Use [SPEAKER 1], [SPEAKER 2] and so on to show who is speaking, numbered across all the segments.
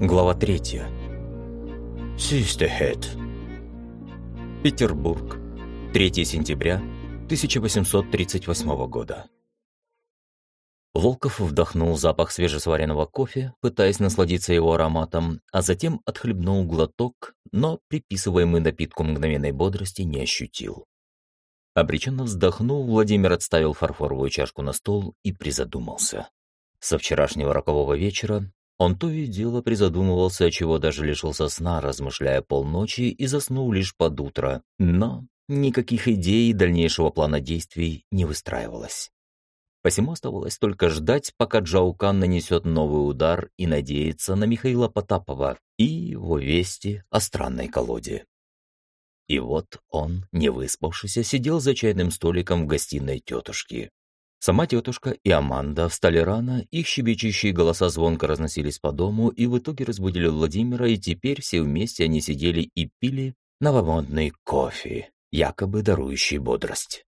[SPEAKER 1] Глава 3. Sisterhead. Петербург. 3 сентября 1838 года. Волков вдохнул запах свежесваренного кофе, пытаясь насладиться его ароматом, а затем отхлебнул глоток, но приписываемый напитку мгновенной бодрости не ощутил. Обреченно вздохнув, Владимир отставил фарфоровую чашку на стол и призадумался. Со вчерашнего рокового вечера он то и дело призадумывался, чего даже лишился сна, размышляя полночи и заснул лишь под утро. Но никаких идей дальнейшего плана действий не выстраивалось. Посему оставалось только ждать, пока Джаукан нанесет новый удар и надеяться на Михаила Потапова и его вести о странной колоде. И вот он, не выспавшийся, сидел за чайным столиком в гостиной тетушки. Сама тетушка и Аманда встали рано, их щебечущие голоса звонко разносились по дому и в итоге разбудили Владимира, и теперь все вместе они сидели и пили новомодный кофе, якобы дарующий бодрость.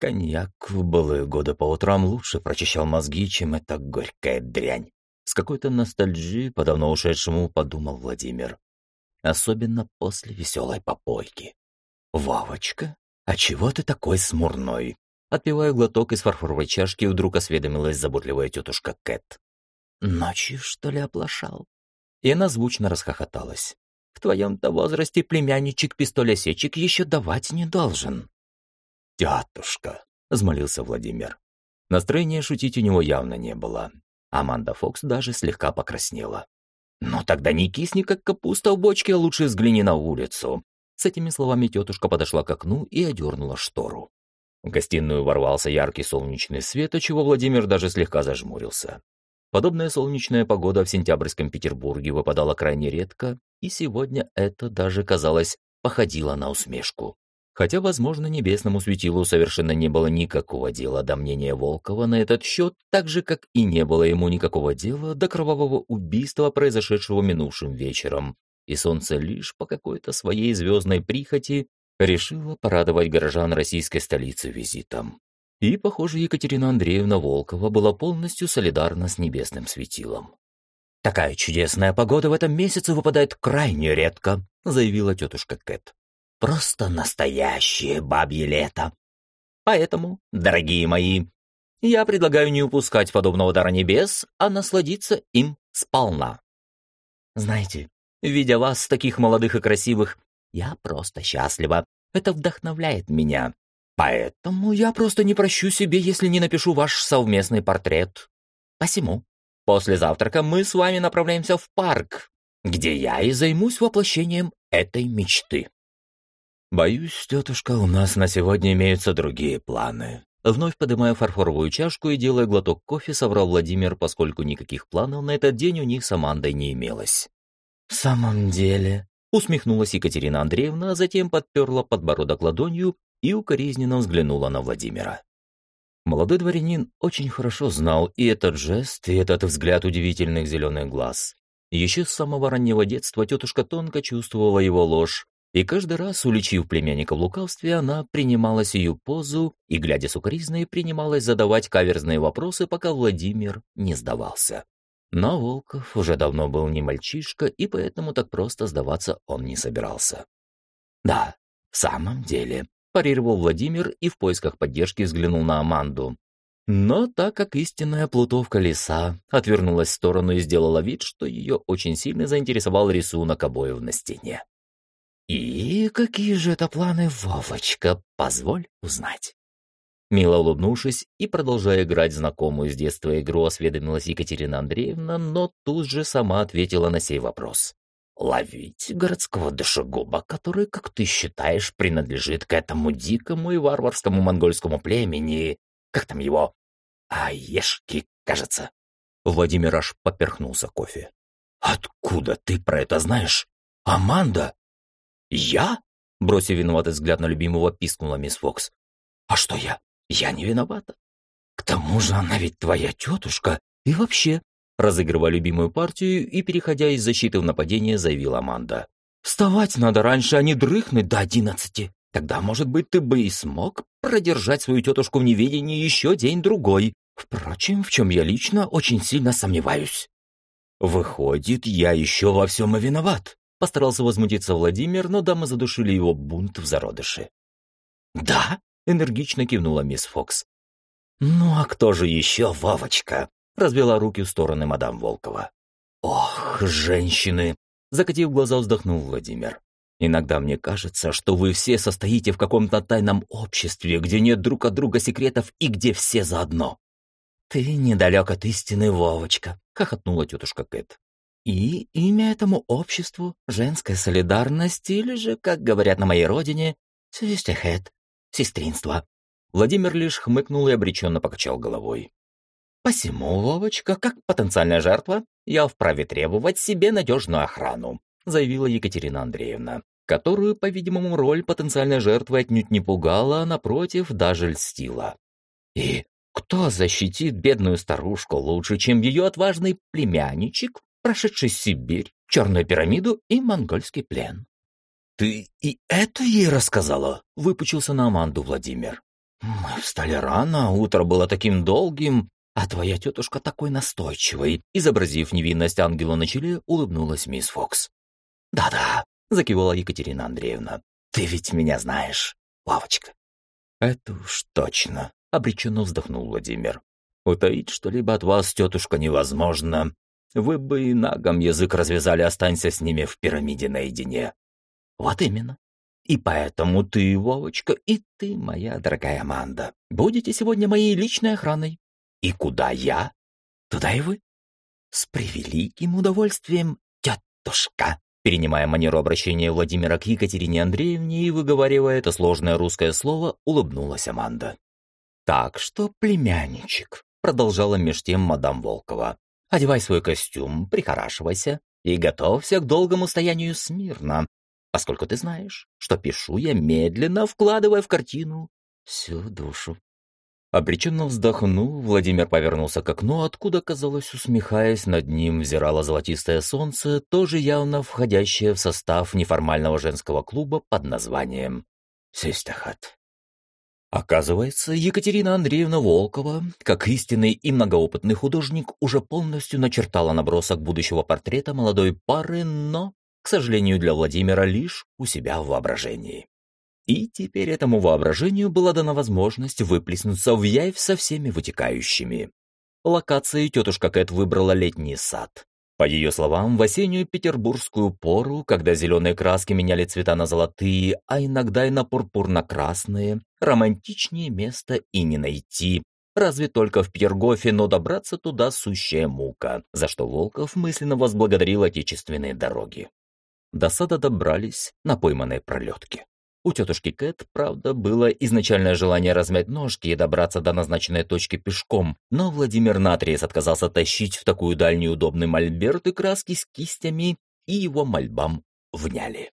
[SPEAKER 1] Коньяк в былые годы по утрам лучше прочищал мозги, чем эта горькая дрянь. С какой-то ностальжией по давно ушедшему подумал Владимир. Особенно после веселой попойки. «Вовочка, а чего ты такой смурной?» Отпивая глоток из фарфоровой чашки, вдруг осведомилась заботливая тетушка Кэт. «Ночью, что ли, оплошал?» И она звучно расхохоталась. «В твоем-то возрасте племянничек пистолесечек еще давать не должен». «Тетушка», — взмолился Владимир. Настроения шутить у него явно не было. Аманда Фокс даже слегка покраснела. «Ну тогда не кисни, как капуста в бочке, а лучше взгляни на улицу». С этими словами тетушка подошла к окну и одернула штору. В гостиную ворвался яркий солнечный свет, отчего Владимир даже слегка зажмурился. Подобная солнечная погода в сентябрьском Петербурге выпадала крайне редко, и сегодня это даже, казалось, походило на усмешку. Хотя, возможно, небесному светилу совершенно не было никакого дела до мнения Волкова на этот счет, так же, как и не было ему никакого дела до кровавого убийства, произошедшего минувшим вечером, и солнце лишь по какой-то своей звездной прихоти решила порадовать горожан российской столицы визитом. И, похоже, Екатерина Андреевна Волкова была полностью солидарна с небесным светилом. «Такая чудесная погода в этом месяце выпадает крайне редко», заявила тетушка Кэт. «Просто настоящее бабье лето. Поэтому, дорогие мои, я предлагаю не упускать подобного дара небес, а насладиться им сполна. Знаете, видя вас, таких молодых и красивых, я просто счастлива. Это вдохновляет меня. Поэтому я просто не прощу себе, если не напишу ваш совместный портрет. Посему, после завтрака мы с вами направляемся в парк, где я и займусь воплощением этой мечты. Боюсь, тетушка, у нас на сегодня имеются другие планы. Вновь поднимая фарфоровую чашку и делая глоток кофе, соврал Владимир, поскольку никаких планов на этот день у них с Амандой не имелось. «В самом деле», Усмехнулась Екатерина Андреевна, а затем подперла подбородок ладонью и укоризненно взглянула на Владимира. Молодой дворянин очень хорошо знал и этот жест, и этот взгляд удивительных зеленых глаз. Еще с самого раннего детства тетушка тонко чувствовала его ложь, и каждый раз, уличив племянника в лукавстве, она принимала сию позу и, глядя сукоризной, принималась задавать каверзные вопросы, пока Владимир не сдавался. Но Волков уже давно был не мальчишка, и поэтому так просто сдаваться он не собирался. «Да, в самом деле», – парировал Владимир и в поисках поддержки взглянул на Аманду. Но так как истинная плутовка лиса отвернулась в сторону и сделала вид, что ее очень сильно заинтересовал рисунок обоев на стене. «И какие же это планы, Вовочка, позволь узнать?» Мило улыбнувшись и продолжая играть знакомую с детства игру, осведомилась Екатерина Андреевна, но тут же сама ответила на сей вопрос. «Ловить городского душегуба, который, как ты считаешь, принадлежит к этому дикому и варварскому монгольскому племени, как там его, Аешки, кажется». Владимир аж поперхнулся кофе. «Откуда ты про это знаешь? Аманда?» «Я?» Бросив виноватый взгляд на любимого, пискнула мисс Фокс. «А что я? Я не виновата. К тому же она ведь твоя тетушка. И вообще, разыгрывая любимую партию и переходя из защиты в нападение, заявила Аманда. Вставать надо раньше, а не дрыхнуть до одиннадцати. Тогда, может быть, ты бы и смог продержать свою тетушку в неведении еще день-другой. Впрочем, в чем я лично очень сильно сомневаюсь. Выходит, я еще во всем и виноват. Постарался возмутиться Владимир, но дамы задушили его бунт в зародыше. «Да?» — энергично кивнула мисс Фокс. «Ну а кто же еще, Вовочка?» — развела руки в стороны мадам Волкова. «Ох, женщины!» — закатив глаза, вздохнул Владимир. «Иногда мне кажется, что вы все состоите в каком-то тайном обществе, где нет друг от друга секретов и где все заодно». «Ты недалек от истины, Вовочка», — хохотнула тетушка Кэт. «И имя этому обществу — женская солидарность или же, как говорят на моей родине, сюстехет, сестринство». Владимир лишь хмыкнул и обреченно покачал головой. «Посему, Вовочка, как потенциальная жертва, я вправе требовать себе надежную охрану», заявила Екатерина Андреевна, которую, по-видимому, роль потенциальной жертвы отнюдь не пугала, а, напротив, даже льстила. «И кто защитит бедную старушку лучше, чем ее отважный племянничек, прошедший Сибирь, Черную пирамиду и монгольский плен?» «Ты и это ей рассказала?» — выпучился на Аманду Владимир. «Мы встали рано, утро было таким долгим, а твоя тетушка такой настойчивой», изобразив невинность ангела на челе, улыбнулась мисс Фокс. «Да-да», — закивала Екатерина Андреевна. «Ты ведь меня знаешь, Лавочка». «Это уж точно», — обреченно вздохнул Владимир. «Утаить что-либо от вас, тетушка, невозможно. Вы бы и нагом язык развязали, останься с ними в пирамиде наедине». «Вот именно. И поэтому ты, Вовочка, и ты, моя дорогая Аманда, будете сегодня моей личной охраной. И куда я, туда и вы. С превеликим удовольствием, тетушка. Перенимая манеру обращения Владимира к Екатерине Андреевне и выговаривая это сложное русское слово, улыбнулась Аманда. «Так что, племянничек», — продолжала меж тем мадам Волкова, «одевай свой костюм, прихорашивайся и готовься к долгому стоянию смирно, поскольку ты знаешь, что пишу я медленно, вкладывая в картину всю душу. Обреченно вздохнув, Владимир повернулся к окну, откуда, казалось, усмехаясь, над ним взирало золотистое солнце, тоже явно входящее в состав неформального женского клуба под названием «Систахат». Оказывается, Екатерина Андреевна Волкова, как истинный и многоопытный художник, уже полностью начертала набросок будущего портрета молодой пары, но, к сожалению для Владимира, лишь у себя в воображении. И теперь этому воображению была дана возможность выплеснуться в явь со всеми вытекающими. Локацией тетушка Кэт выбрала летний сад. По ее словам, в осеннюю петербургскую пору, когда зеленые краски меняли цвета на золотые, а иногда и на пурпурно-красные, романтичнее места и не найти. Разве только в Пьергофе, но добраться туда сущая мука, за что Волков мысленно возблагодарил отечественные дороги. До сада добрались на пойманной пролетке. У тетушки Кэт, правда, было изначальное желание размять ножки и добраться до назначенной точки пешком, но Владимир Натриес отказался тащить в такую даль неудобный мольберт и краски с кистями, и его мольбам вняли.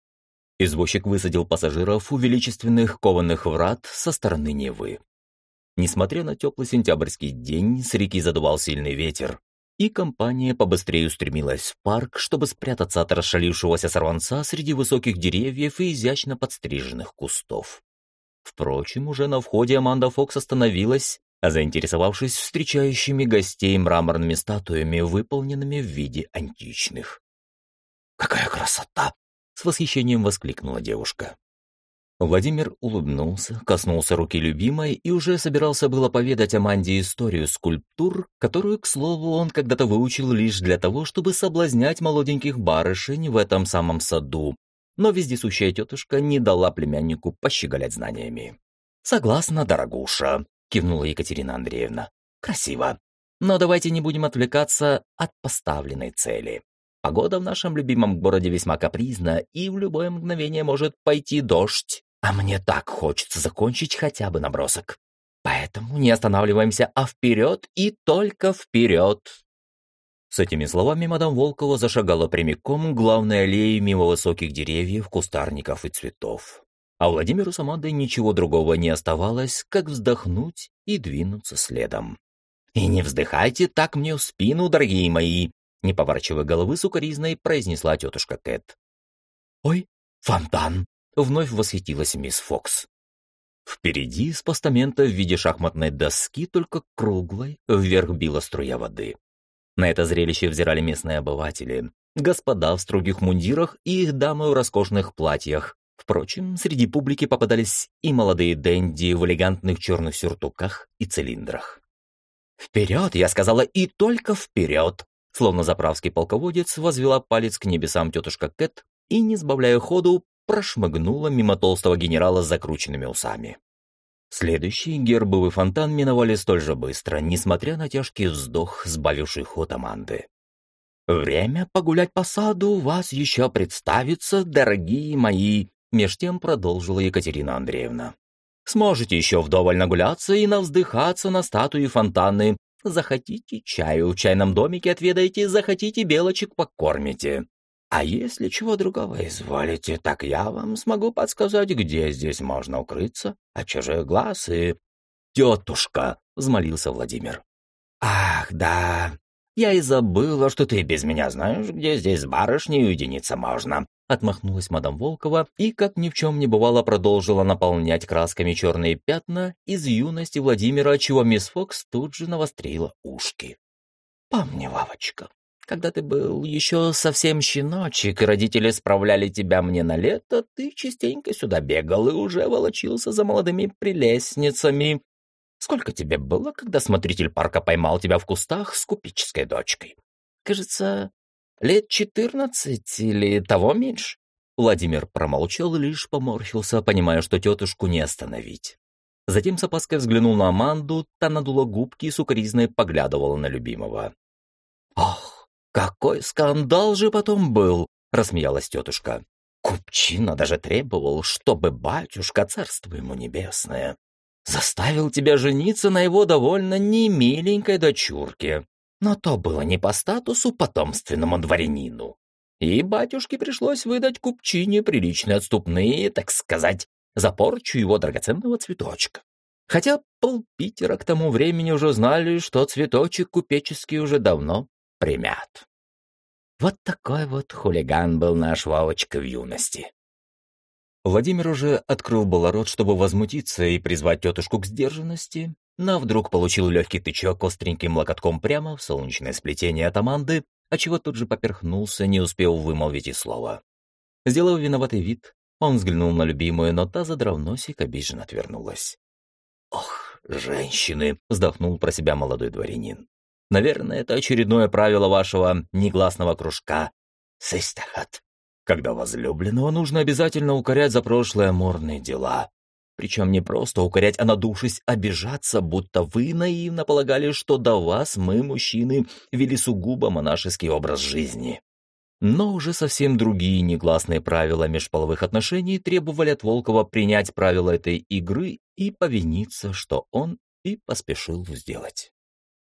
[SPEAKER 1] Извозчик высадил пассажиров у величественных кованых врат со стороны Невы. Несмотря на теплый сентябрьский день, с реки задувал сильный ветер, и компания побыстрее устремилась в парк, чтобы спрятаться от расшалившегося сорванца среди высоких деревьев и изящно подстриженных кустов. Впрочем, уже на входе Аманда Фокс остановилась, заинтересовавшись встречающими гостей мраморными статуями, выполненными в виде античных. «Какая красота!» — с восхищением воскликнула девушка. Владимир улыбнулся, коснулся руки любимой и уже собирался было поведать Аманде историю скульптур, которую, к слову, он когда-то выучил лишь для того, чтобы соблазнять молоденьких барышень в этом самом саду. Но вездесущая тетушка не дала племяннику пощеголять знаниями. «Согласна, дорогуша», — кивнула Екатерина Андреевна. «Красиво. Но давайте не будем отвлекаться от поставленной цели. Погода в нашем любимом городе весьма капризна, и в любое мгновение может пойти дождь. А мне так хочется закончить хотя бы набросок. Поэтому не останавливаемся, а вперед и только вперед. С этими словами мадам Волкова зашагала прямиком к главной аллее мимо высоких деревьев, кустарников и цветов. А Владимиру с Амандой ничего другого не оставалось, как вздохнуть и двинуться следом. «И не вздыхайте так мне в спину, дорогие мои!» Не поворачивая головы сукоризной, произнесла тетушка Кэт. «Ой, фонтан!» Вновь восхитилась мисс Фокс. Впереди с постамента в виде шахматной доски, только круглой, вверх била струя воды. На это зрелище взирали местные обыватели, господа в строгих мундирах и их дамы в роскошных платьях. Впрочем, среди публики попадались и молодые денди в элегантных черных сюртуках и цилиндрах. «Вперед!» — я сказала, и только вперед! Словно заправский полководец возвела палец к небесам тетушка Кэт и, не сбавляя ходу, прошмыгнула мимо толстого генерала с закрученными усами. Следующий гербовый фонтан миновали столь же быстро, несмотря на тяжкий вздох, сбавивший ход Аманды. «Время погулять по саду у вас еще представится, дорогие мои», меж тем продолжила Екатерина Андреевна. «Сможете еще вдоволь нагуляться и навздыхаться на статуи фонтаны. Захотите чаю в чайном домике отведайте, захотите белочек покормите. А если чего другого изволите, так я вам смогу подсказать, где здесь можно укрыться от чужих глаз и... «Тетушка!» — взмолился Владимир. «Ах, да! Я и забыла, что ты без меня знаешь, где здесь с барышней уединиться можно!» Отмахнулась мадам Волкова и, как ни в чем не бывало, продолжила наполнять красками черные пятна из юности Владимира, чего мисс Фокс тут же навострила ушки. «Помни, Вавочка, когда ты был еще совсем щеночек, родители справляли тебя мне на лето, ты частенько сюда бегал и уже волочился за молодыми прелестницами. Сколько тебе было, когда смотритель парка поймал тебя в кустах с купеческой дочкой? Кажется, лет четырнадцать или того меньше?» Владимир промолчал, лишь поморщился, понимая, что тетушку не остановить. Затем с опаской взглянул на Аманду, та надула губки и сукоризной поглядывала на любимого. «Ох, «Какой скандал же потом был!» — рассмеялась тетушка. «Купчина даже требовал, чтобы батюшка, царство ему небесное, заставил тебя жениться на его довольно немиленькой дочурке. Но то было не по статусу потомственному дворянину. И батюшке пришлось выдать купчине приличные отступные, так сказать, за порчу его драгоценного цветочка. Хотя пол Питера к тому времени уже знали, что цветочек купеческий уже давно примят. Вот такой вот хулиган был наш Вовочка в юности. Владимир уже открыл было рот, чтобы возмутиться и призвать тетушку к сдержанности, но вдруг получил легкий тычок остреньким локотком прямо в солнечное сплетение от Аманды, отчего тут же поперхнулся, не успел вымолвить и слова. Сделав виноватый вид, он взглянул на любимую, но та, задрав носик, обиженно отвернулась. «Ох, женщины!» — вздохнул про себя молодой дворянин. Наверное, это очередное правило вашего негласного кружка «Систахат», когда возлюбленного нужно обязательно укорять за прошлые аморные дела. Причем не просто укорять, а надувшись обижаться, будто вы наивно полагали, что до вас мы, мужчины, вели сугубо монашеский образ жизни. Но уже совсем другие негласные правила межполовых отношений требовали от Волкова принять правила этой игры и повиниться, что он и поспешил сделать.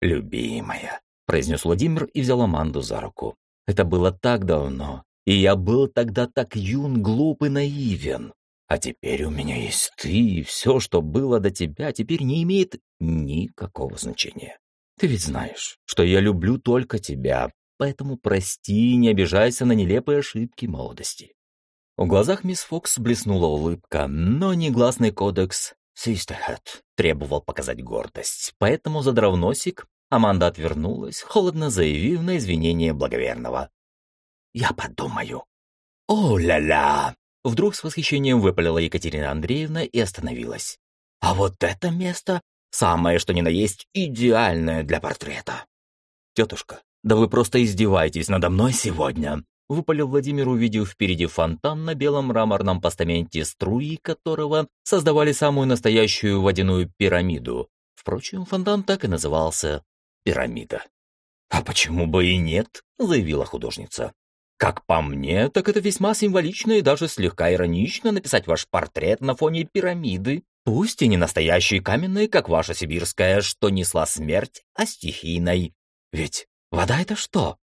[SPEAKER 1] «Любимая», — произнес Владимир и взял Аманду за руку. «Это было так давно, и я был тогда так юн, глуп и наивен. А теперь у меня есть ты, и все, что было до тебя, теперь не имеет никакого значения. Ты ведь знаешь, что я люблю только тебя, поэтому прости и не обижайся на нелепые ошибки молодости». В глазах мисс Фокс блеснула улыбка, но негласный кодекс Sisterhood требовал показать гордость, поэтому, задрав носик, Аманда отвернулась, холодно заявив на извинение благоверного. «Я подумаю». «О-ля-ля!» Вдруг с восхищением выпалила Екатерина Андреевна и остановилась. «А вот это место самое, что ни на есть, идеальное для портрета». «Тетушка, да вы просто издеваетесь надо мной сегодня!» выпалил Владимир, увидев впереди фонтан на белом мраморном постаменте, струи которого создавали самую настоящую водяную пирамиду. Впрочем, фонтан так и назывался — пирамида. «А почему бы и нет?» — заявила художница. «Как по мне, так это весьма символично и даже слегка иронично написать ваш портрет на фоне пирамиды, пусть и не настоящей каменной, как ваша сибирская, что несла смерть, а стихийной. Ведь вода — это что?»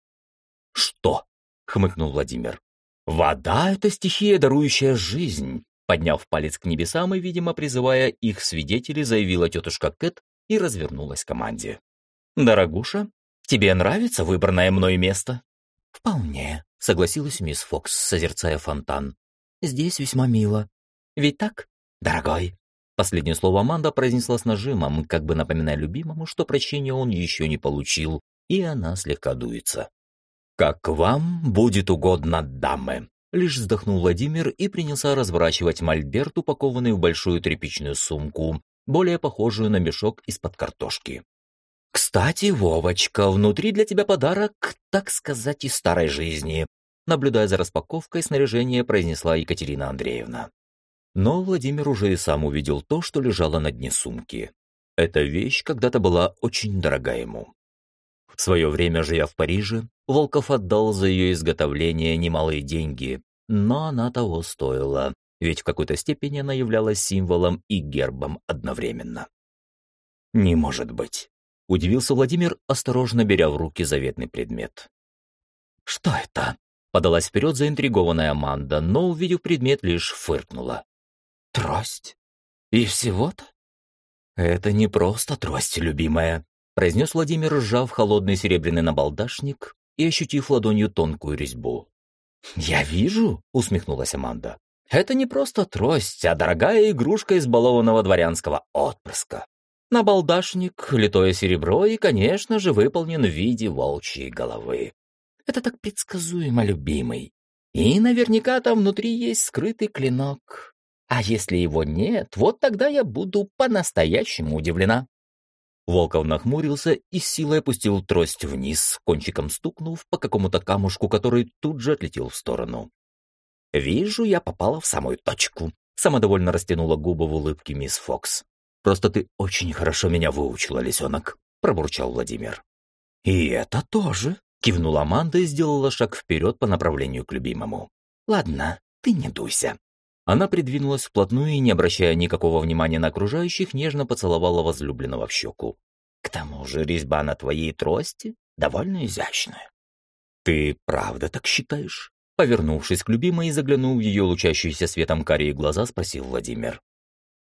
[SPEAKER 1] «Что?» — хмыкнул Владимир. «Вода — это стихия, дарующая жизнь», — подняв палец к небесам и, видимо, призывая их свидетелей, заявила тетушка Кэт и развернулась к команде. «Дорогуша, тебе нравится выбранное мной место?» «Вполне», — согласилась мисс Фокс, созерцая фонтан. «Здесь весьма мило. Ведь так, дорогой?» Последнее слово Аманда произнесла с нажимом, как бы напоминая любимому, что прощения он еще не получил, и она слегка дуется. «Как вам будет угодно, дамы!» Лишь вздохнул Владимир и принялся разворачивать мольберт, упакованный в большую тряпичную сумку, более похожую на мешок из-под картошки. «Кстати, Вовочка, внутри для тебя подарок, так сказать, из старой жизни», наблюдая за распаковкой снаряжения, произнесла Екатерина Андреевна. Но Владимир уже и сам увидел то, что лежало на дне сумки. Эта вещь когда-то была очень дорога ему. В свое время, живя в Париже, Волков отдал за ее изготовление немалые деньги, но она того стоила, ведь в какой-то степени она являлась символом и гербом одновременно. «Не может быть!» — удивился Владимир, осторожно беря в руки заветный предмет. «Что это?» — подалась вперед заинтригованная Аманда, но, увидев предмет, лишь фыркнула. «Трость? И всего-то?» «Это не просто трость, любимая», — произнес Владимир, сжав холодный серебряный набалдашник и ощутив ладонью тонкую резьбу. «Я вижу», — усмехнулась Аманда. «Это не просто трость, а дорогая игрушка избалованного дворянского отпрыска. Набалдашник, литое серебро и, конечно же, выполнен в виде волчьей головы. Это так предсказуемо, любимый. И наверняка там внутри есть скрытый клинок. А если его нет, вот тогда я буду по-настоящему удивлена». Волков нахмурился и силой опустил трость вниз, кончиком стукнув по какому-то камушку, который тут же отлетел в сторону. «Вижу, я попала в самую точку», — самодовольно растянула губы в улыбке мисс Фокс. «Просто ты очень хорошо меня выучила, лисенок», — пробурчал Владимир. «И это тоже», — кивнула Аманда и сделала шаг вперед по направлению к любимому. «Ладно, ты не дуйся». Она придвинулась вплотную и, не обращая никакого внимания на окружающих, нежно поцеловала возлюбленного в щеку. «К тому же резьба на твоей трости довольно изящная». «Ты правда так считаешь?» Повернувшись к любимой и заглянув в ее лучащиеся светом карие глаза, спросил Владимир.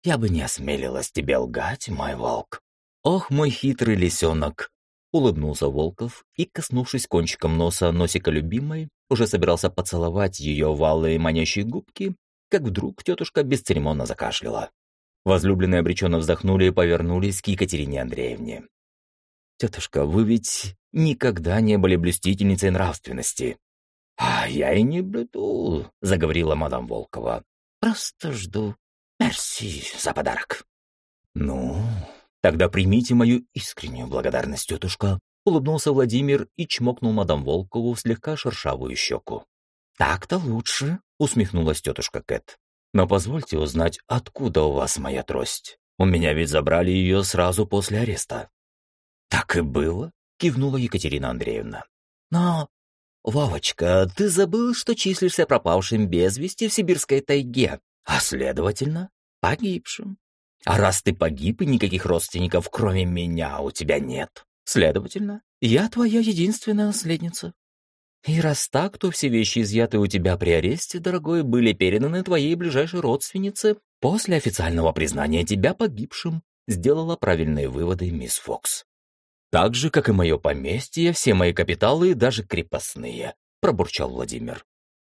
[SPEAKER 1] «Я бы не осмелилась тебе лгать, мой волк». «Ох, мой хитрый лисенок!» Улыбнулся Волков и, коснувшись кончиком носа носика любимой, уже собирался поцеловать ее валые манящие губки, как вдруг тетушка бесцеремонно закашляла. Возлюбленные обреченно вздохнули и повернулись к Екатерине Андреевне. «Тетушка, вы ведь никогда не были блюстительницей нравственности». «А я и не блюду», — заговорила мадам Волкова. «Просто жду. Мерси за подарок». «Ну, тогда примите мою искреннюю благодарность, тетушка», — улыбнулся Владимир и чмокнул мадам Волкову в слегка шершавую щеку. «Так-то лучше», — усмехнулась тетушка Кэт. «Но позвольте узнать, откуда у вас моя трость? У меня ведь забрали ее сразу после ареста». «Так и было», — кивнула Екатерина Андреевна. «Но, Вовочка, ты забыл, что числишься пропавшим без вести в сибирской тайге, а, следовательно, погибшим. А раз ты погиб и никаких родственников, кроме меня, у тебя нет, следовательно, я твоя единственная наследница. И раз так, то все вещи, изъятые у тебя при аресте, дорогой, были переданы твоей ближайшей родственнице после официального признания тебя погибшим, сделала правильные выводы мисс Фокс. Так же, как и мое поместье, все мои капиталы, даже крепостные, пробурчал Владимир.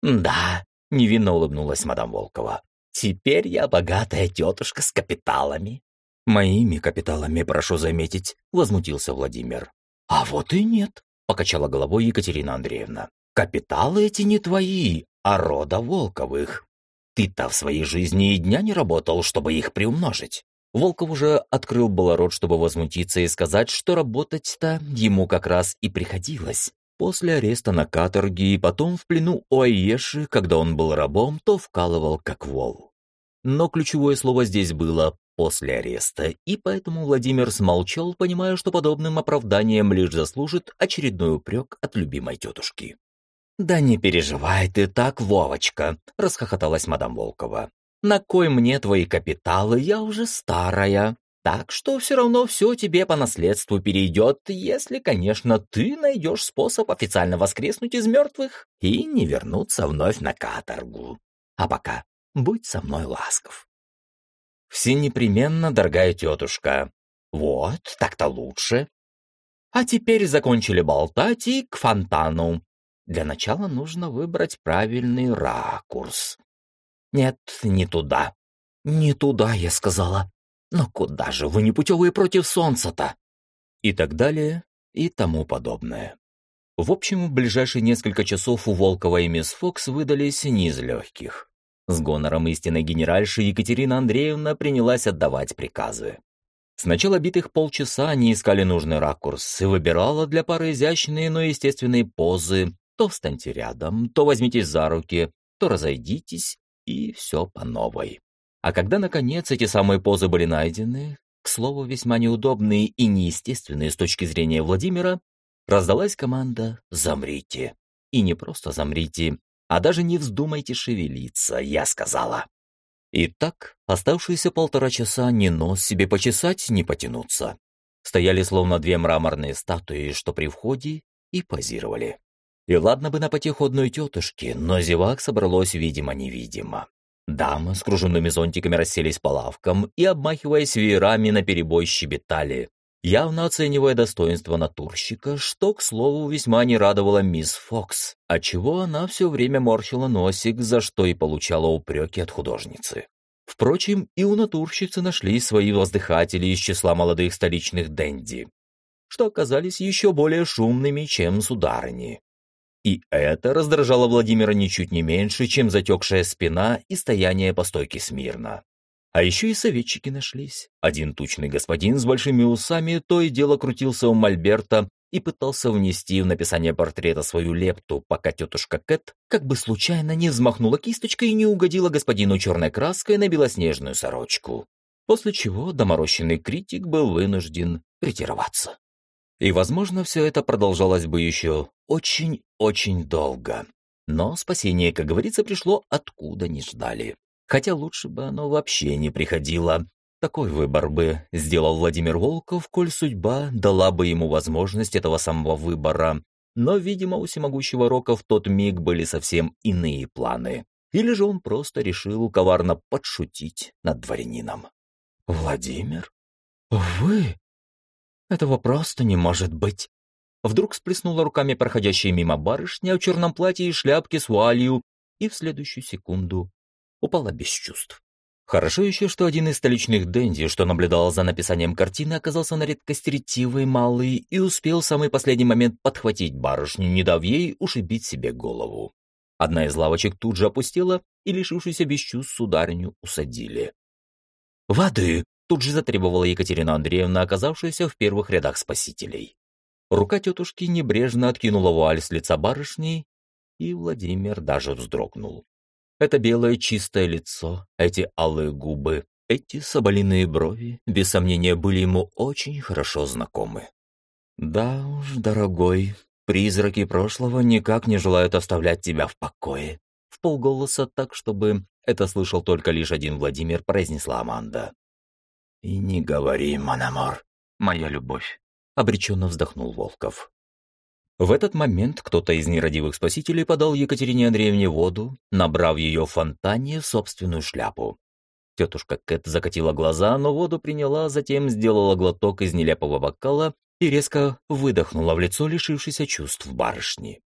[SPEAKER 1] Да, невинно улыбнулась мадам Волкова. Теперь я богатая тетушка с капиталами. Моими капиталами, прошу заметить, возмутился Владимир. А вот и нет, покачала головой Екатерина Андреевна. Капиталы эти не твои, а рода Волковых. Ты-то в своей жизни и дня не работал, чтобы их приумножить. Волков уже открыл было рот, чтобы возмутиться и сказать, что работать-то ему как раз и приходилось. После ареста на каторге и потом в плену у Аеши, когда он был рабом, то вкалывал как вол. Но ключевое слово здесь было после ареста, и поэтому Владимир смолчал, понимая, что подобным оправданием лишь заслужит очередной упрек от любимой тетушки. «Да не переживай ты так, Вовочка», — расхохоталась мадам Волкова. «На кой мне твои капиталы, я уже старая. Так что все равно все тебе по наследству перейдет, если, конечно, ты найдешь способ официально воскреснуть из мертвых и не вернуться вновь на каторгу. А пока будь со мной ласков». Все непременно, дорогая тетушка. Вот, так-то лучше. А теперь закончили болтать и к фонтану. Для начала нужно выбрать правильный ракурс. Нет, не туда. Не туда, я сказала. Но куда же вы непутевые против солнца-то? И так далее, и тому подобное. В общем, в ближайшие несколько часов у Волкова и мисс Фокс выдались не из легких. С гонором истинной генеральши Екатерина Андреевна принялась отдавать приказы. Сначала битых полчаса они искали нужный ракурс и выбирала для пары изящные, но естественные позы. То встаньте рядом, то возьмитесь за руки, то разойдитесь, и все по новой. А когда, наконец, эти самые позы были найдены, к слову, весьма неудобные и неестественные с точки зрения Владимира, раздалась команда «Замрите». И не просто «Замрите», а даже не вздумайте шевелиться, я сказала. Итак, оставшиеся полтора часа ни нос себе почесать, ни потянуться. Стояли словно две мраморные статуи, что при входе, и позировали. И ладно бы на потеху одной тетушки, но зевак собралось видимо-невидимо. Дамы с кружевными зонтиками расселись по лавкам и, обмахиваясь веерами, наперебой щебетали, явно оценивая достоинство натурщика, что, к слову, весьма не радовало мисс Фокс, отчего она все время морщила носик, за что и получала упреки от художницы. Впрочем, и у натурщицы нашлись свои воздыхатели из числа молодых столичных денди, что оказались еще более шумными, чем сударыни. И это раздражало Владимира ничуть не меньше, чем затекшая спина и стояние по стойке смирно. А еще и советчики нашлись. Один тучный господин с большими усами то и дело крутился у Мольберта и пытался внести в написание портрета свою лепту, пока тетушка Кэт как бы случайно не взмахнула кисточкой и не угодила господину черной краской на белоснежную сорочку. После чего доморощенный критик был вынужден ретироваться. И, возможно, все это продолжалось бы еще очень-очень долго. Но спасение, как говорится, пришло откуда не ждали. Хотя лучше бы оно вообще не приходило. Такой выбор бы сделал Владимир Волков, коль судьба дала бы ему возможность этого самого выбора. Но, видимо, у всемогущего Рока в тот миг были совсем иные планы. Или же он просто решил коварно подшутить над дворянином. «Владимир? Вы? Этого просто не может быть!» Вдруг сплеснула руками проходящая мимо барышня в черном платье и шляпке с вуалью, и в следующую секунду упала без чувств. Хорошо еще, что один из столичных денди, что наблюдал за написанием картины, оказался на редкость ретивый малый и успел в самый последний момент подхватить барышню, не дав ей ушибить себе голову. Одна из лавочек тут же опустела, и лишившуюся без чувств сударыню усадили. «Воды!» — тут же затребовала Екатерина Андреевна, оказавшаяся в первых рядах спасителей. Рука тетушки небрежно откинула вуаль с лица барышни, и Владимир даже вздрогнул. Это белое чистое лицо, эти алые губы, эти соболиные брови, без сомнения, были ему очень хорошо знакомы. «Да уж, дорогой, призраки прошлого никак не желают оставлять тебя в покое», в полголоса так, чтобы это слышал только лишь один Владимир, произнесла Аманда. «И не говори, Мономор, моя любовь», — обреченно вздохнул Волков. В этот момент кто-то из нерадивых спасителей подал Екатерине Андреевне воду, набрав ее в фонтане собственную шляпу. Тетушка Кэт закатила глаза, но воду приняла, затем сделала глоток из нелепого бокала и резко выдохнула в лицо лишившейся чувств барышни.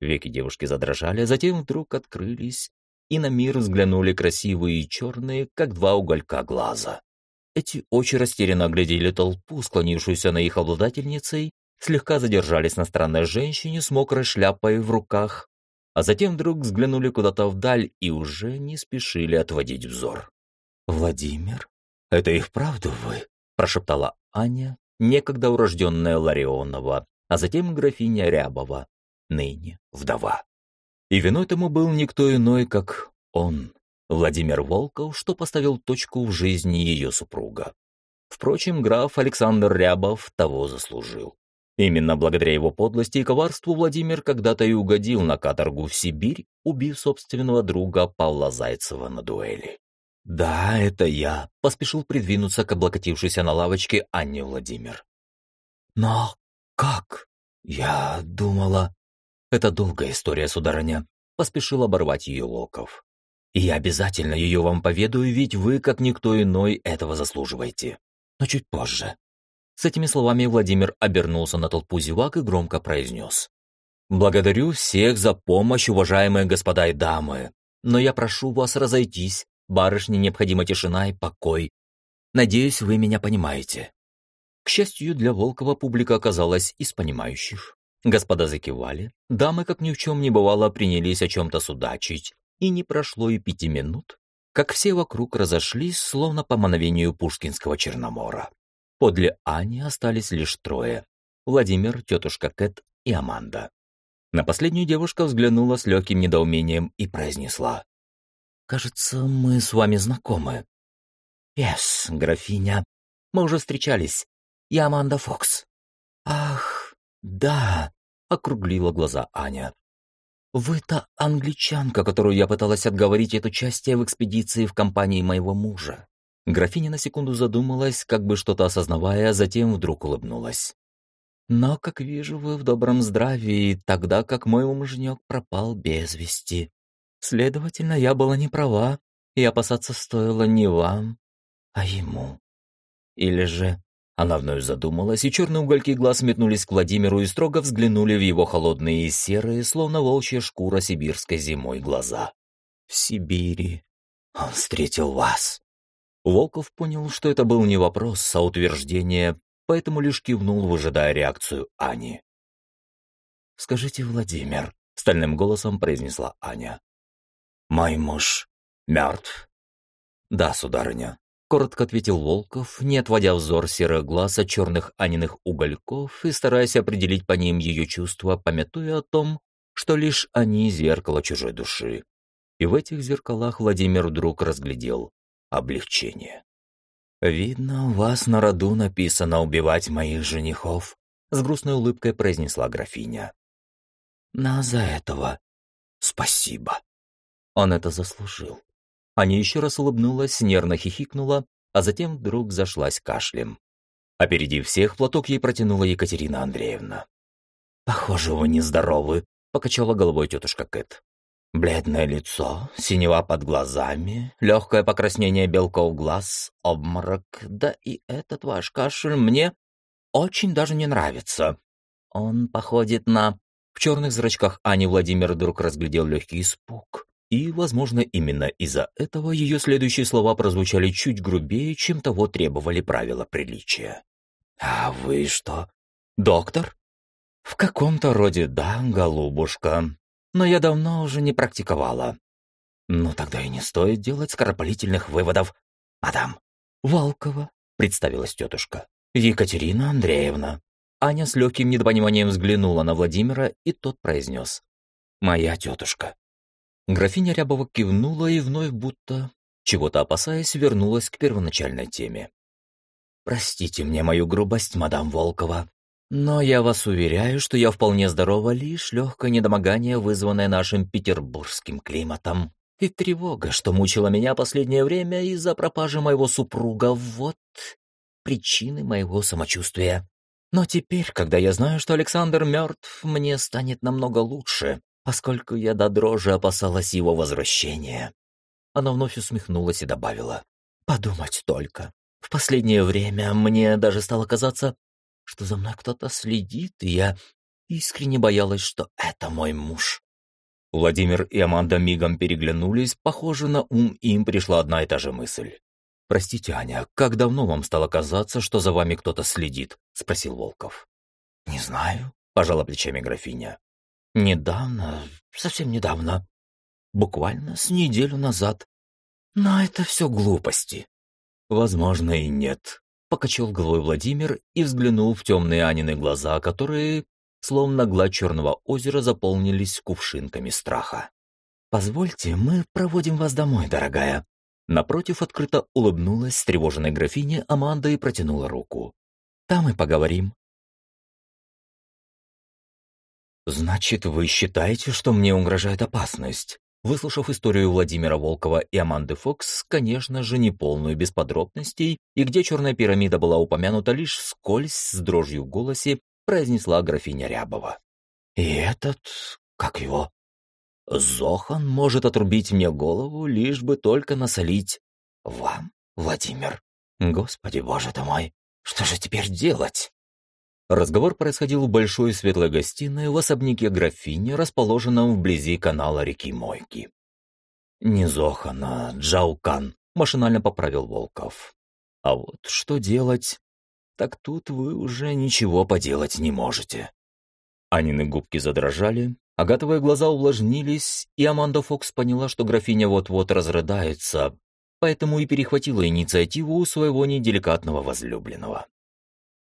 [SPEAKER 1] Веки девушки задрожали, затем вдруг открылись, и на мир взглянули красивые и черные, как два уголька глаза. Эти очи растерянно оглядели толпу, склонившуюся на их обладательницей, слегка задержались на странной женщине с мокрой шляпой в руках, а затем вдруг взглянули куда-то вдаль и уже не спешили отводить взор. «Владимир, это и вправду вы?» – прошептала Аня, некогда урожденная Ларионова, а затем графиня Рябова, ныне вдова. И виной тому был никто иной, как он, Владимир Волков, что поставил точку в жизни ее супруга. Впрочем, граф Александр Рябов того заслужил. Именно благодаря его подлости и коварству Владимир когда-то и угодил на каторгу в Сибирь, убив собственного друга Павла Зайцева на дуэли. «Да, это я», — поспешил придвинуться к облокотившейся на лавочке Анне Владимир. «Но как? Я думала...» «Это долгая история, сударыня», — поспешил оборвать ее Волков. «И я обязательно ее вам поведаю, ведь вы, как никто иной, этого заслуживаете. Но чуть позже. С этими словами Владимир обернулся на толпу зевак и громко произнес. «Благодарю всех за помощь, уважаемые господа и дамы. Но я прошу вас разойтись. Барышне необходима тишина и покой. Надеюсь, вы меня понимаете». К счастью для Волкова, публика оказалась из понимающих. Господа закивали, дамы, как ни в чем не бывало, принялись о чем-то судачить, и не прошло и пяти минут, как все вокруг разошлись, словно по мановению пушкинского Черномора. Подле Ани остались лишь трое — Владимир, тетушка Кэт и Аманда. На последнюю девушка взглянула с легким недоумением и произнесла. «Кажется, мы с вами знакомы». «Yes, графиня. Мы уже встречались. Я Аманда Фокс». «Ах, да», — округлила глаза Аня. «Вы та англичанка, которую я пыталась отговорить от участия в экспедиции в компании моего мужа». Графиня на секунду задумалась, как бы что-то осознавая, а затем вдруг улыбнулась. Но, как вижу, вы в добром здравии, тогда как мой муженек пропал без вести. Следовательно, я была не права, и опасаться стоило не вам, а ему. Или же... Она вновь задумалась, и черные угольки глаз метнулись к Владимиру и строго взглянули в его холодные и серые, словно волчья шкура сибирской зимой, глаза. «В Сибири он встретил вас». Волков понял, что это был не вопрос, а утверждение, поэтому лишь кивнул, выжидая реакцию Ани. «Скажите, Владимир», — стальным голосом произнесла Аня. «Мой муж мертв?» «Да, сударыня», — коротко ответил Волков, не отводя взор серых глаз от черных Аниных угольков и стараясь определить по ним ее чувства, пометуя о том, что лишь они — зеркало чужой души. И в этих зеркалах Владимир вдруг разглядел облегчение. «Видно, у вас на роду написано убивать моих женихов», — с грустной улыбкой произнесла графиня. «На за этого спасибо». Он это заслужил. Аня еще раз улыбнулась, нервно хихикнула, а затем вдруг зашлась кашлем. Опередив всех, платок ей протянула Екатерина Андреевна. «Похоже, вы нездоровы», — покачала головой тетушка Кэт. Бледное лицо, синева под глазами, легкое покраснение белков глаз, обморок, да и этот ваш кашель мне очень даже не нравится. Он походит на... В черных зрачках Ани Владимир вдруг разглядел легкий испуг. И, возможно, именно из-за этого ее следующие слова прозвучали чуть грубее, чем того требовали правила приличия. «А вы что, доктор?» «В каком-то роде да, голубушка», но я давно уже не практиковала. Ну тогда и не стоит делать скоропалительных выводов. Мадам Волкова, представилась тетушка. Екатерина Андреевна. Аня с легким недопониманием взглянула на Владимира, и тот произнес. «Моя тетушка». Графиня Рябова кивнула и вновь будто, чего-то опасаясь, вернулась к первоначальной теме. «Простите мне мою грубость, мадам Волкова. Но я вас уверяю, что я вполне здорова, лишь легкое недомогание, вызванное нашим петербургским климатом. И тревога, что мучила меня последнее время из-за пропажи моего супруга, вот причины моего самочувствия. Но теперь, когда я знаю, что Александр мертв, мне станет намного лучше, поскольку я до дрожи опасалась его возвращения. Она вновь усмехнулась и добавила. «Подумать только. В последнее время мне даже стало казаться, что за мной кто-то следит, и я искренне боялась, что это мой муж. Владимир и Аманда мигом переглянулись, похоже, на ум им пришла одна и та же мысль. «Простите, Аня, как давно вам стало казаться, что за вами кто-то следит?» — спросил Волков. «Не знаю», — пожала плечами графиня. «Недавно, совсем недавно. Буквально с неделю назад. Но это все глупости». «Возможно, и нет», Покачал головой Владимир и взглянул в темные Анины глаза, которые, словно гладь черного озера, заполнились кувшинками страха. «Позвольте, мы проводим вас домой, дорогая». Напротив открыто улыбнулась встревоженной графине Аманда и протянула руку. «Там и поговорим». «Значит, вы считаете, что мне угрожает опасность?» Выслушав историю Владимира Волкова и Аманды Фокс, конечно же, не полную без подробностей, и где черная пирамида была упомянута лишь скользь с дрожью в голосе, произнесла графиня Рябова. «И этот... как его? Зохан может отрубить мне голову, лишь бы только насолить вам, Владимир. Господи, боже ты мой, что же теперь делать?» Разговор происходил в большой светлой гостиной в особняке графини, расположенном вблизи канала реки Мойки. «Не Зохан, а Джаукан», — машинально поправил Волков. «А вот что делать?» так тут вы уже ничего поделать не можете». Анины губки задрожали, агатовые глаза увлажнились, и Аманда Фокс поняла, что графиня вот-вот разрыдается, поэтому и перехватила инициативу у своего неделикатного возлюбленного.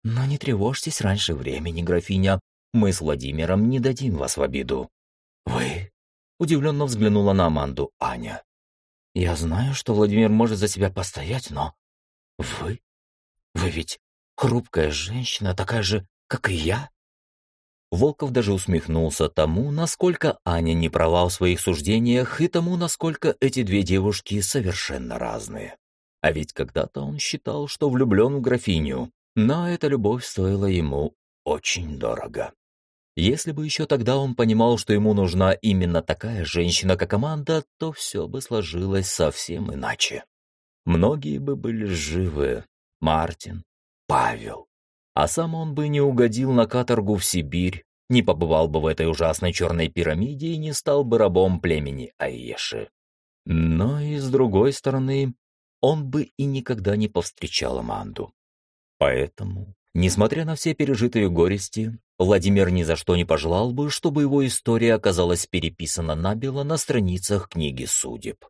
[SPEAKER 1] «Но не тревожьтесь раньше времени, графиня. Мы с Владимиром не дадим вас в обиду». «Вы?» — удивленно взглянула на Аманду Аня. «Я знаю, что Владимир может за себя постоять, но... Вы? Вы ведь хрупкая женщина, такая же, как и я?» Волков даже усмехнулся тому, насколько Аня не права в своих суждениях и тому, насколько эти две девушки совершенно разные. А ведь когда-то он считал, что влюблен в графиню, но эта любовь стоила ему очень дорого. Если бы еще тогда он понимал, что ему нужна именно такая женщина, как Аманда, то все бы сложилось совсем иначе. Многие бы были живы. Мартин, Павел, а сам он бы не угодил на каторгу в Сибирь, не побывал бы в этой ужасной черной пирамиде и не стал бы рабом племени Аеши. Но и с другой стороны, он бы и никогда не повстречал Аманду. Поэтому, несмотря на все пережитые горести, Владимир ни за что не пожелал бы, чтобы его история оказалась переписана набело на страницах книги судеб.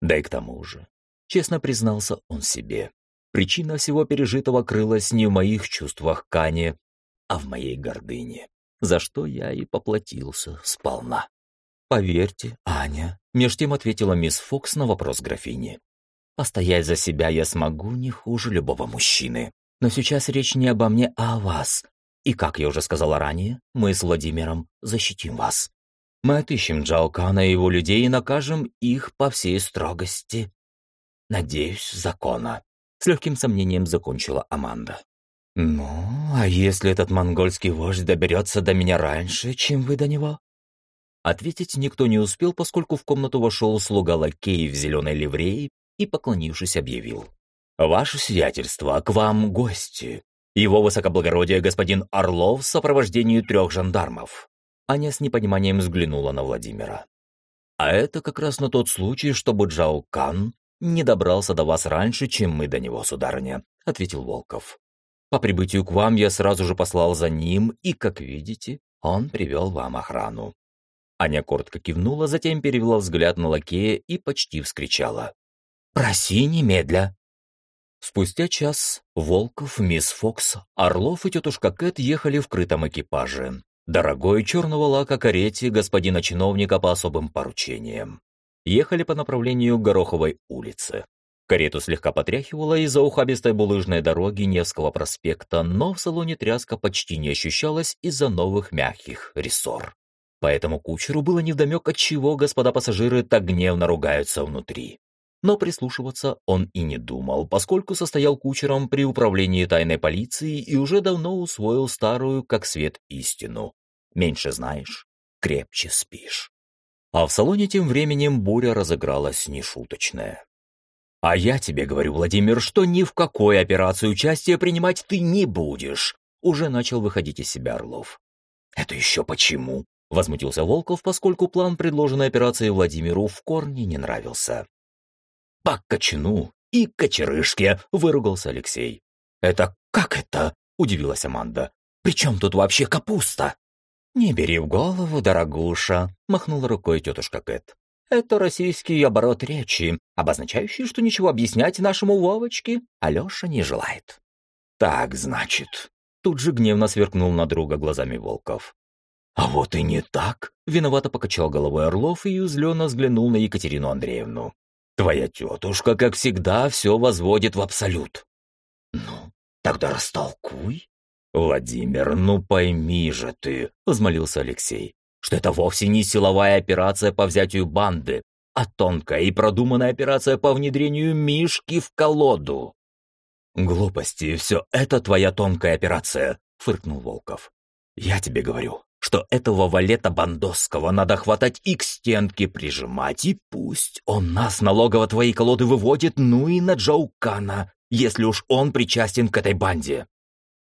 [SPEAKER 1] Да и к тому же, честно признался он себе, Причина всего пережитого крылась не в моих чувствах к Ане, а в моей гордыне, за что я и поплатился сполна. «Поверьте, Аня», — меж тем ответила мисс Фокс на вопрос графини. «Постоять за себя я смогу не хуже любого мужчины. Но сейчас речь не обо мне, а о вас. И, как я уже сказала ранее, мы с Владимиром защитим вас. Мы отыщем Джаокана и его людей и накажем их по всей строгости. Надеюсь, закона с легким сомнением закончила Аманда. «Ну, а если этот монгольский вождь доберется до меня раньше, чем вы до него?» Ответить никто не успел, поскольку в комнату вошел слуга лакей в зеленой ливреи и, поклонившись, объявил. «Ваше сиятельство, к вам гости. Его высокоблагородие господин Орлов в сопровождении трех жандармов». Аня с непониманием взглянула на Владимира. «А это как раз на тот случай, чтобы Джао Кан не добрался до вас раньше, чем мы до него, сударыня», — ответил Волков. «По прибытию к вам я сразу же послал за ним, и, как видите, он привел вам охрану». Аня коротко кивнула, затем перевела взгляд на лакея и почти вскричала. «Проси немедля!» Спустя час Волков, мисс Фокс, Орлов и тетушка Кэт ехали в крытом экипаже. Дорогой черного лака карете господина чиновника по особым поручениям ехали по направлению Гороховой улицы. Карету слегка потряхивало из-за ухабистой булыжной дороги Невского проспекта, но в салоне тряска почти не ощущалась из-за новых мягких рессор. Поэтому кучеру было невдомек, от чего господа пассажиры так гневно ругаются внутри. Но прислушиваться он и не думал, поскольку состоял кучером при управлении тайной полиции и уже давно усвоил старую, как свет, истину. Меньше знаешь, крепче спишь. А в салоне тем временем буря разыгралась нешуточная. «А я тебе говорю, Владимир, что ни в какой операции участия принимать ты не будешь!» Уже начал выходить из себя Орлов. «Это еще почему?» — возмутился Волков, поскольку план предложенной операции Владимиру в корне не нравился. «По и кочерышке!» — выругался Алексей. «Это как это?» — удивилась Аманда. «При чем тут вообще капуста?» «Не бери в голову, дорогуша», — махнула рукой тетушка Кэт. «Это российский оборот речи, обозначающий, что ничего объяснять нашему Вовочке Алеша не желает». «Так, значит», — тут же гневно сверкнул на друга глазами Волков. «А вот и не так», — виновато покачал головой Орлов и узленно взглянул на Екатерину Андреевну. «Твоя тетушка, как всегда, все возводит в абсолют». «Ну, тогда растолкуй», «Владимир, ну пойми же ты», — взмолился Алексей, «что это вовсе не силовая операция по взятию банды, а тонкая и продуманная операция по внедрению Мишки в колоду». «Глупости, все это твоя тонкая операция», — фыркнул Волков. «Я тебе говорю, что этого валета Бандосского надо хватать и к стенке прижимать, и пусть он нас налогово твоей колоды выводит, ну и на Джаукана, если уж он причастен к этой банде.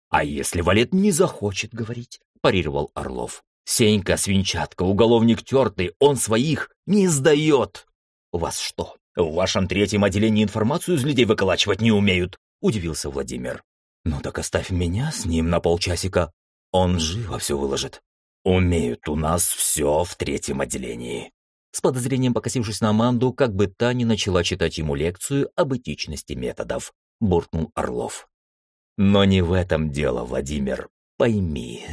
[SPEAKER 1] «А если Валет не захочет говорить?» – парировал Орлов. «Сенька Свинчатка, уголовник тертый, он своих не сдает!» «У вас что, в вашем третьем отделении информацию из людей выколачивать не умеют?» – удивился Владимир. «Ну так оставь меня с ним на полчасика. Он живо все выложит. Умеют у нас все в третьем отделении». С подозрением покосившись на Аманду, как бы та не начала читать ему лекцию об этичности методов, буркнул Орлов. «Но не в этом дело, Владимир. Пойми,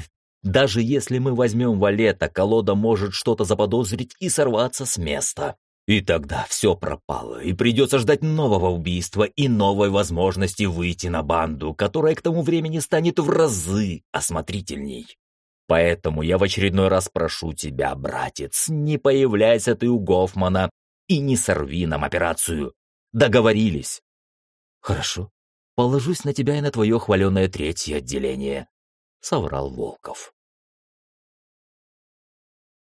[SPEAKER 1] даже если мы возьмем валета, колода может что-то заподозрить и сорваться с места. И тогда все пропало, и придется ждать нового убийства и новой возможности выйти на банду, которая к тому времени станет в разы осмотрительней. Поэтому я в очередной раз прошу тебя, братец, не появляйся ты у Гофмана и не сорви нам операцию. Договорились? Хорошо. Положусь на тебя и на твое хваленое третье отделение, — соврал Волков.